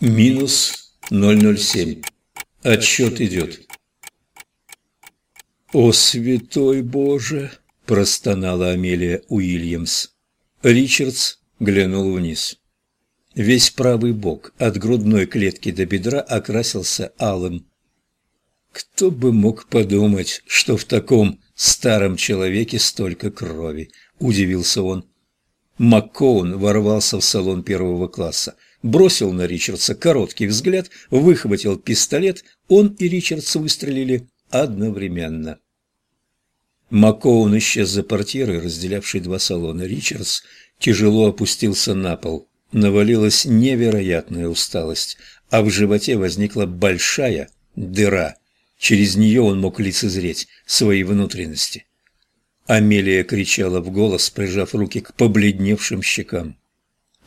Минус 007. Отсчет идет. «О, святой Боже!» – простонала Амелия Уильямс. Ричардс глянул вниз. Весь правый бок от грудной клетки до бедра окрасился алым. Кто бы мог подумать, что в таком старом человеке столько крови, удивился он. Маккоун ворвался в салон первого класса, бросил на Ричардса короткий взгляд, выхватил пистолет, он и Ричардс выстрелили одновременно. Маккоун исчез за портьерой, разделявшей два салона. Ричардс тяжело опустился на пол. Навалилась невероятная усталость, а в животе возникла большая дыра. Через нее он мог лицезреть свои внутренности. Амелия кричала в голос, прижав руки к побледневшим щекам.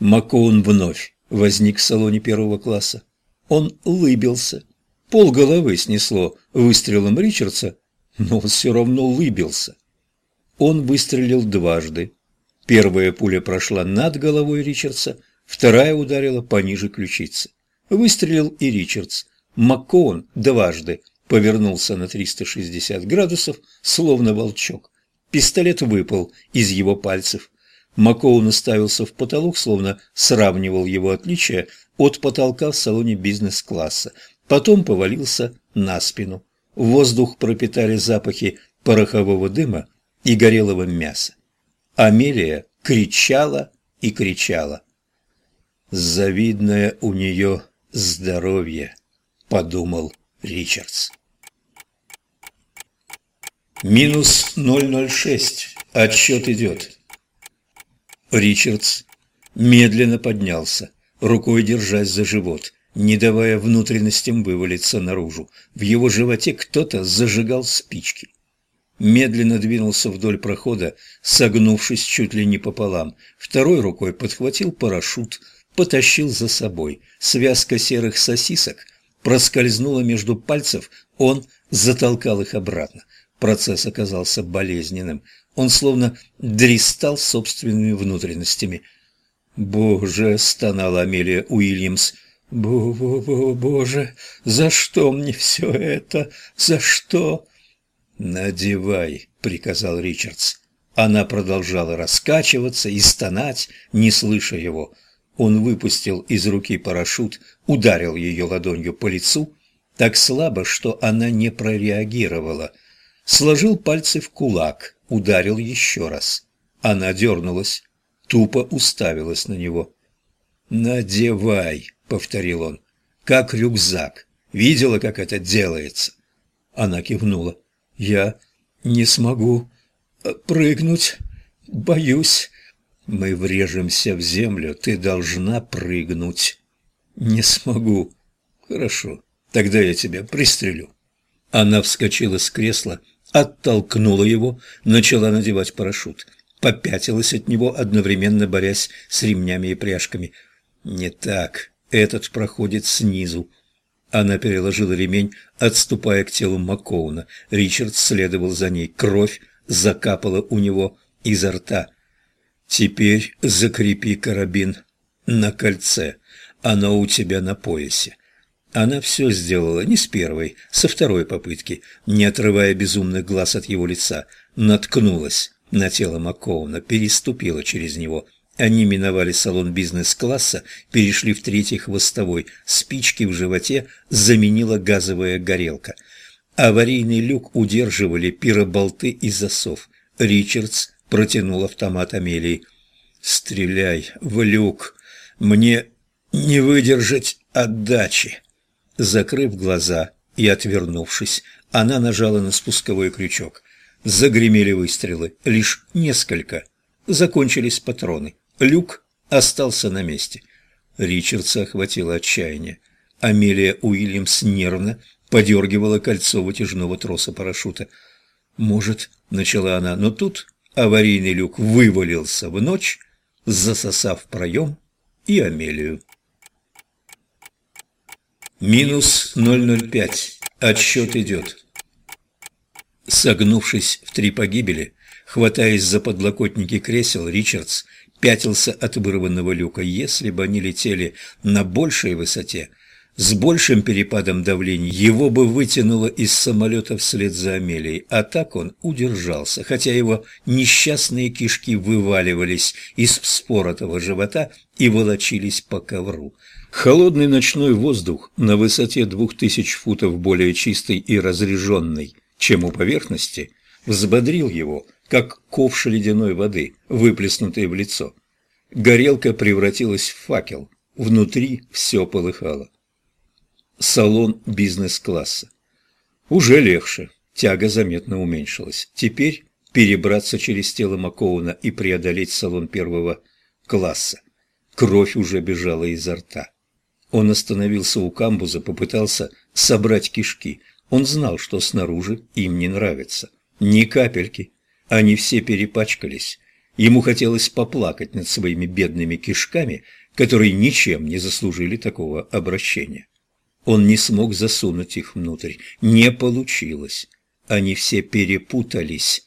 Макоун вновь возник в салоне первого класса. Он улыбился. Пол головы снесло выстрелом Ричардса, но он все равно улыбился. Он выстрелил дважды. Первая пуля прошла над головой Ричардса, вторая ударила пониже ключицы. Выстрелил и Ричардс. Маккоун дважды повернулся на 360 градусов, словно волчок. Пистолет выпал из его пальцев. Макоун уставился в потолок, словно сравнивал его отличия от потолка в салоне бизнес-класса. Потом повалился на спину. В воздух пропитали запахи порохового дыма и горелого мяса. Амелия кричала и кричала. «Завидное у нее здоровье», — подумал Ричардс. Минус 006. Отсчет идет. Ричардс медленно поднялся, рукой держась за живот, не давая внутренностям вывалиться наружу. В его животе кто-то зажигал спички. Медленно двинулся вдоль прохода, согнувшись чуть ли не пополам. Второй рукой подхватил парашют, потащил за собой. Связка серых сосисок проскользнула между пальцев, он затолкал их обратно. Процесс оказался болезненным. Он словно дристал собственными внутренностями. «Боже!» — стонала Амелия Уильямс. «Бо-бо-боже! За что мне все это? За что?» «Надевай!» — приказал Ричардс. Она продолжала раскачиваться и стонать, не слыша его. Он выпустил из руки парашют, ударил ее ладонью по лицу, так слабо, что она не прореагировала — сложил пальцы в кулак, ударил еще раз. Она дернулась, тупо уставилась на него. «Надевай», — повторил он, — «как рюкзак. Видела, как это делается?» Она кивнула. «Я не смогу э, прыгнуть. Боюсь. Мы врежемся в землю. Ты должна прыгнуть». «Не смогу». «Хорошо. Тогда я тебя пристрелю». Она вскочила с кресла оттолкнула его, начала надевать парашют. Попятилась от него, одновременно борясь с ремнями и пряжками. «Не так. Этот проходит снизу». Она переложила ремень, отступая к телу Макоуна. Ричард следовал за ней. Кровь закапала у него изо рта. «Теперь закрепи карабин на кольце. Оно у тебя на поясе. Она все сделала не с первой, со второй попытки, не отрывая безумных глаз от его лица, наткнулась на тело Маккоуна, переступила через него. Они миновали салон бизнес-класса, перешли в третий хвостовой. Спички в животе заменила газовая горелка. Аварийный люк удерживали пироболты и засов. Ричардс протянул автомат Амелии. «Стреляй в люк! Мне не выдержать отдачи!» Закрыв глаза и отвернувшись, она нажала на спусковой крючок. Загремели выстрелы, лишь несколько. Закончились патроны. Люк остался на месте. Ричардса охватило отчаяние. Амелия Уильямс нервно подергивала кольцо вытяжного троса парашюта. «Может, — начала она, — но тут аварийный люк вывалился в ночь, засосав проем и Амелию. Минус 005. Отсчет идет. Согнувшись в три погибели, хватаясь за подлокотники кресел, Ричардс пятился от вырванного люка. Если бы они летели на большей высоте, с большим перепадом давления его бы вытянуло из самолета вслед за Амелией, а так он удержался, хотя его несчастные кишки вываливались из вспоротого живота и волочились по ковру. Холодный ночной воздух на высоте двух тысяч футов более чистый и разреженный, чем у поверхности, взбодрил его, как ковш ледяной воды, выплеснутый в лицо. Горелка превратилась в факел, внутри все полыхало салон бизнес-класса. Уже легче, тяга заметно уменьшилась. Теперь перебраться через тело Макоуна и преодолеть салон первого класса. Кровь уже бежала изо рта. Он остановился у камбуза, попытался собрать кишки. Он знал, что снаружи им не нравится. Ни капельки. Они все перепачкались. Ему хотелось поплакать над своими бедными кишками, которые ничем не заслужили такого обращения. Он не смог засунуть их внутрь. Не получилось. Они все перепутались.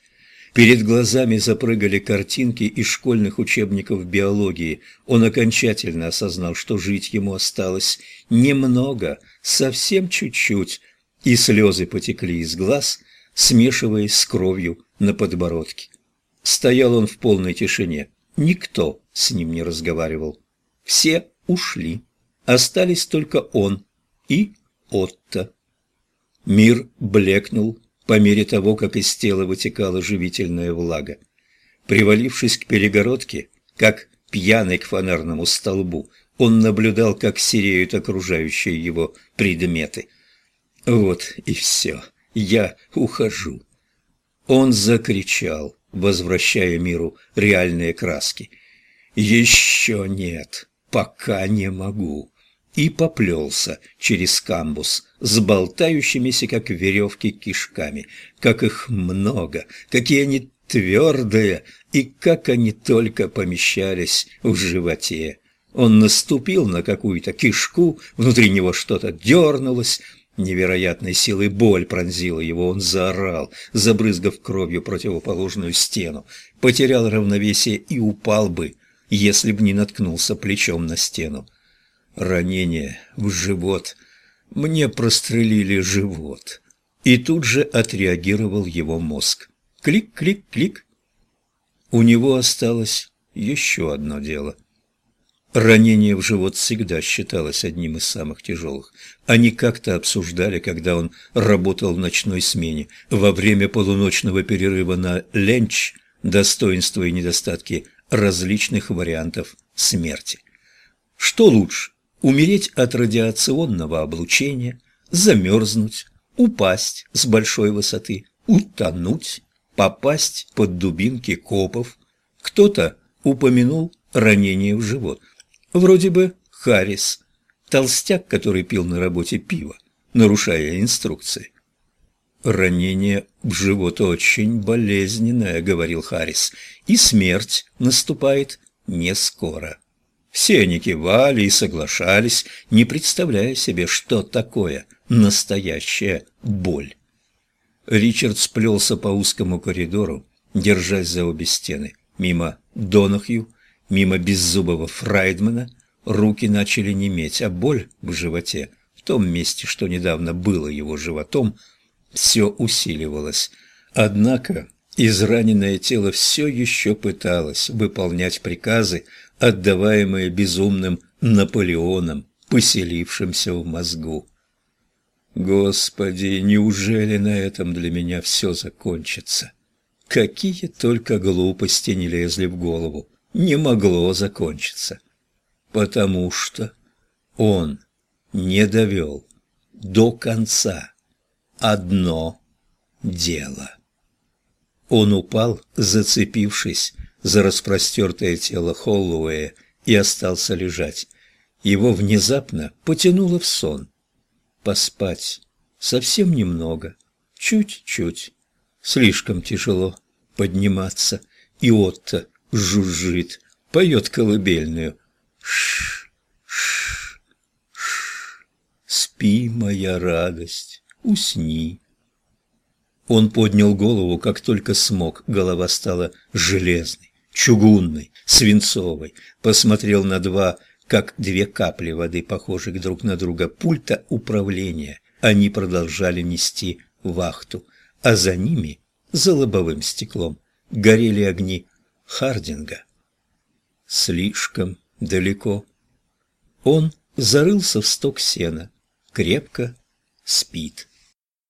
Перед глазами запрыгали картинки из школьных учебников биологии. Он окончательно осознал, что жить ему осталось немного, совсем чуть-чуть, и слезы потекли из глаз, смешиваясь с кровью на подбородке. Стоял он в полной тишине. Никто с ним не разговаривал. Все ушли. Остались только он и Отто. Мир блекнул по мере того, как из тела вытекала живительная влага. Привалившись к перегородке, как пьяный к фонарному столбу, он наблюдал, как сереют окружающие его предметы. Вот и все. Я ухожу. Он закричал, возвращая миру реальные краски. «Еще нет, пока не могу» и поплелся через камбус с болтающимися, как веревки, кишками. Как их много, какие они твердые, и как они только помещались в животе. Он наступил на какую-то кишку, внутри него что-то дернулось, Невероятной силой боль пронзила его, он заорал, забрызгав кровью противоположную стену, потерял равновесие и упал бы, если б не наткнулся плечом на стену ранение в живот. Мне прострелили живот. И тут же отреагировал его мозг. Клик-клик-клик. У него осталось еще одно дело. Ранение в живот всегда считалось одним из самых тяжелых. Они как-то обсуждали, когда он работал в ночной смене, во время полуночного перерыва на ленч, достоинства и недостатки различных вариантов смерти. Что лучше, умереть от радиационного облучения, замерзнуть, упасть с большой высоты, утонуть, попасть под дубинки копов. Кто-то упомянул ранение в живот. Вроде бы Харрис, толстяк, который пил на работе пиво, нарушая инструкции. «Ранение в живот очень болезненное», — говорил Харрис, — «и смерть наступает не скоро». Все они кивали и соглашались, не представляя себе, что такое настоящая боль. Ричард сплелся по узкому коридору, держась за обе стены. Мимо Донахью, мимо беззубого Фрайдмана руки начали неметь, а боль в животе, в том месте, что недавно было его животом, все усиливалась. Однако израненное тело все еще пыталось выполнять приказы, отдаваемые безумным Наполеоном, поселившимся в мозгу. Господи, неужели на этом для меня все закончится? Какие только глупости не лезли в голову. Не могло закончиться. Потому что он не довел до конца одно дело. Он упал, зацепившись за распростертое тело Холлоуэя и остался лежать. Его внезапно потянуло в сон. Поспать. Совсем немного. Чуть-чуть. Слишком тяжело подниматься. И Отто жужжит, поет колыбельную. Ш, ш, ш. Спи, моя радость, усни. Он поднял голову, как только смог, голова стала железной чугунный, свинцовый, посмотрел на два, как две капли воды, похожих друг на друга, пульта управления. Они продолжали нести вахту, а за ними, за лобовым стеклом, горели огни Хардинга. Слишком далеко. Он зарылся в сток сена, крепко спит.